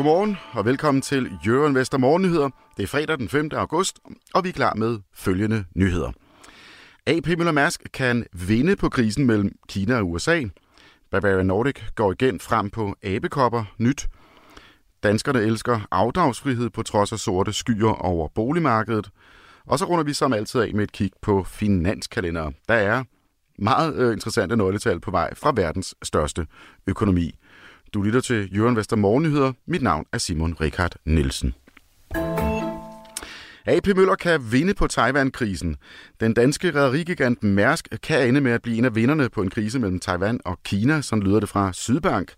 Godmorgen og velkommen til Jørgen Vester Morgennyheder. Det er fredag den 5. august, og vi er klar med følgende nyheder. AP Møller Mærsk kan vinde på krisen mellem Kina og USA. Bavaria Nordic går igen frem på abekopper. Nyt. Danskerne elsker afdragsfrihed på trods af sorte skyer over boligmarkedet. Og så runder vi som altid af med et kig på finanskalenderen. Der er meget øh, interessante nøgletal på vej fra verdens største økonomi. Du lytter til Jørgen Vester Morgennyheder. Mit navn er Simon Richard Nielsen. AP Møller kan vinde på Taiwan-krisen. Den danske rederigigant Mærsk kan ende med at blive en af vinderne på en krise mellem Taiwan og Kina, som lyder det fra Sydbank.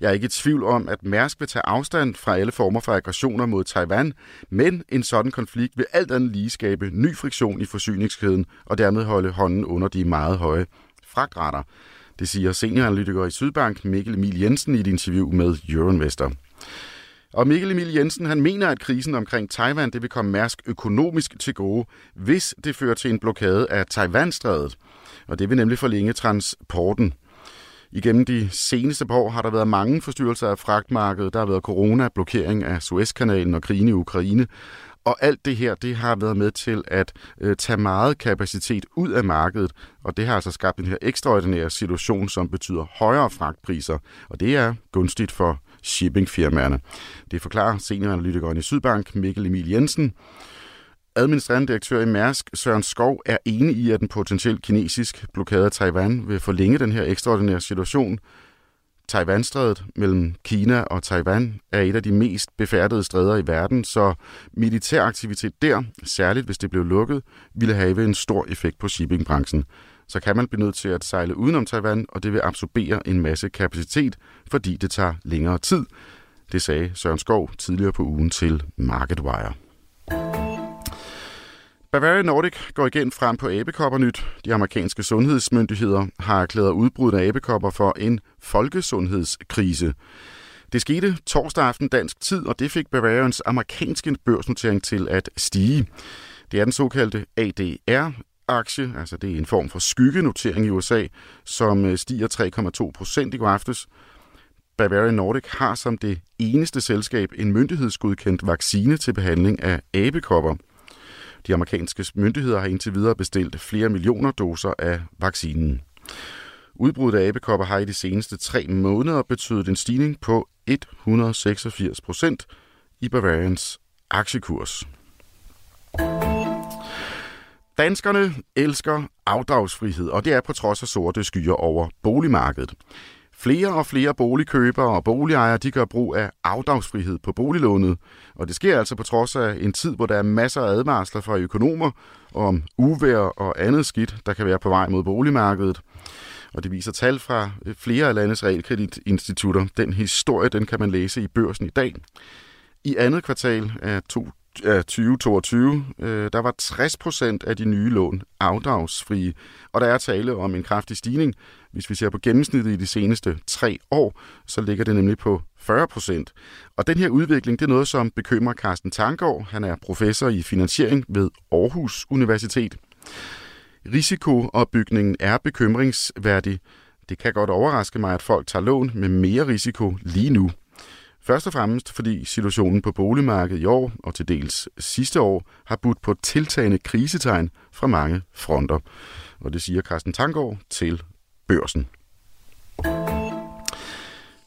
Jeg er ikke i tvivl om, at Mærsk vil tage afstand fra alle former for aggressioner mod Taiwan, men en sådan konflikt vil alt andet lige skabe ny friktion i forsyningskæden og dermed holde hånden under de meget høje fragtrater. Det siger senioranalytiker i Sydbank Mikkel Emil Jensen i et interview med Euroinvestor. Og Mikkel Emil Jensen han mener, at krisen omkring Taiwan det vil komme Mærsk økonomisk til gode, hvis det fører til en blokade af Taiwanstrædet. Og det vil nemlig forlænge transporten. Igennem de seneste par år har der været mange forstyrrelser af fragtmarkedet. Der har været corona, blokering af Suezkanalen og krigen i Ukraine. Og alt det her, det har været med til at øh, tage meget kapacitet ud af markedet, og det har altså skabt en her ekstraordinære situation, som betyder højere fragtpriser, og det er gunstigt for shippingfirmaerne. Det forklarer senioranalytikeren i Sydbank, Mikkel Emil Jensen. Administrerende direktør i Mærsk, Søren Skov, er enig i, at den potentielt kinesisk blokade af Taiwan vil forlænge den her ekstraordinære situation. Taiwanstrædet mellem Kina og Taiwan er et af de mest befærdede stræder i verden, så militær aktivitet der, særligt hvis det blev lukket, ville have en stor effekt på shippingbranchen. Så kan man blive nødt til at sejle udenom Taiwan, og det vil absorbere en masse kapacitet, fordi det tager længere tid. Det sagde Søren Skov tidligere på ugen til MarketWire. Bavaria Nordic går igen frem på abekopper nyt. De amerikanske sundhedsmyndigheder har erklæret udbruddet af abekopper for en folkesundhedskrise. Det skete torsdag aften dansk tid, og det fik Bavarians amerikanske børsnotering til at stige. Det er den såkaldte ADR-aktie, altså det er en form for skyggenotering i USA, som øh, stiger 3,2 procent i går aftes. Bavaria Nordic har som det eneste selskab en myndighedsgodkendt vaccine til behandling af abekopper. De amerikanske myndigheder har indtil videre bestilt flere millioner doser af vaccinen. Udbruddet af abekopper har i de seneste tre måneder betydet en stigning på 186 procent i Bavarians aktiekurs. Danskerne elsker afdragsfrihed, og det er på trods af sorte skyer over boligmarkedet. Flere og flere boligkøbere og boligejere de gør brug af afdragsfrihed på boliglånet, og det sker altså på trods af en tid, hvor der er masser af advarsler fra økonomer om uvær og andet skidt, der kan være på vej mod boligmarkedet. Og det viser tal fra øh, flere af landets realkreditinstitutter. Den historie den kan man læse i børsen i dag. I andet kvartal af 2022, øh, der var 60 procent af de nye lån afdragsfrie, og der er tale om en kraftig stigning. Hvis vi ser på gennemsnittet i de seneste tre år, så ligger det nemlig på 40 procent. Og den her udvikling, det er noget, som bekymrer Carsten Tankov. Han er professor i finansiering ved Aarhus Universitet. Risikoopbygningen er bekymringsværdig. Det kan godt overraske mig, at folk tager lån med mere risiko lige nu. Først og fremmest fordi situationen på boligmarkedet i år og til dels sidste år har budt på tiltagende krisetegn fra mange fronter. Og det siger Carsten Tangård til børsen.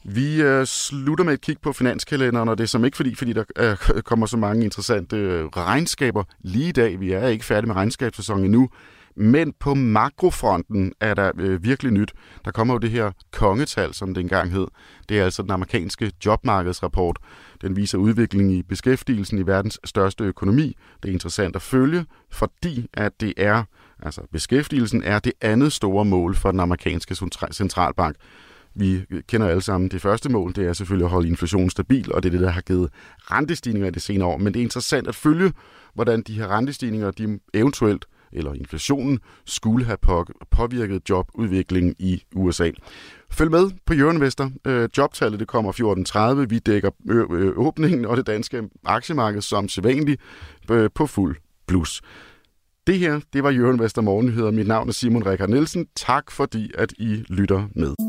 Vi øh, slutter med et kig på finanskalenderen, og det er som ikke fordi, fordi der øh, kommer så mange interessante øh, regnskaber lige i dag. Vi er ikke færdige med regnskabssæsonen endnu, men på makrofronten er der øh, virkelig nyt. Der kommer jo det her kongetal, som det engang hed. Det er altså den amerikanske jobmarkedsrapport. Den viser udviklingen i beskæftigelsen i verdens største økonomi. Det er interessant at følge, fordi at det er, altså beskæftigelsen er det andet store mål for den amerikanske centralbank. Vi kender alle sammen det første mål, det er selvfølgelig at holde inflationen stabil, og det er det, der har givet rentestigninger i det senere år. Men det er interessant at følge, hvordan de her rentestigninger, de eventuelt eller inflationen skulle have påvirket jobudviklingen i USA. Følg med på Jørgenvester. Øh, jobtallet det kommer 14.30. Vi dækker åbningen og det danske aktiemarked som sædvanligt øh, på fuld plus. Det her, det var Jørgen Vester Morgennyheder. Mit navn er Simon Rikard Nielsen. Tak fordi, at I lytter med.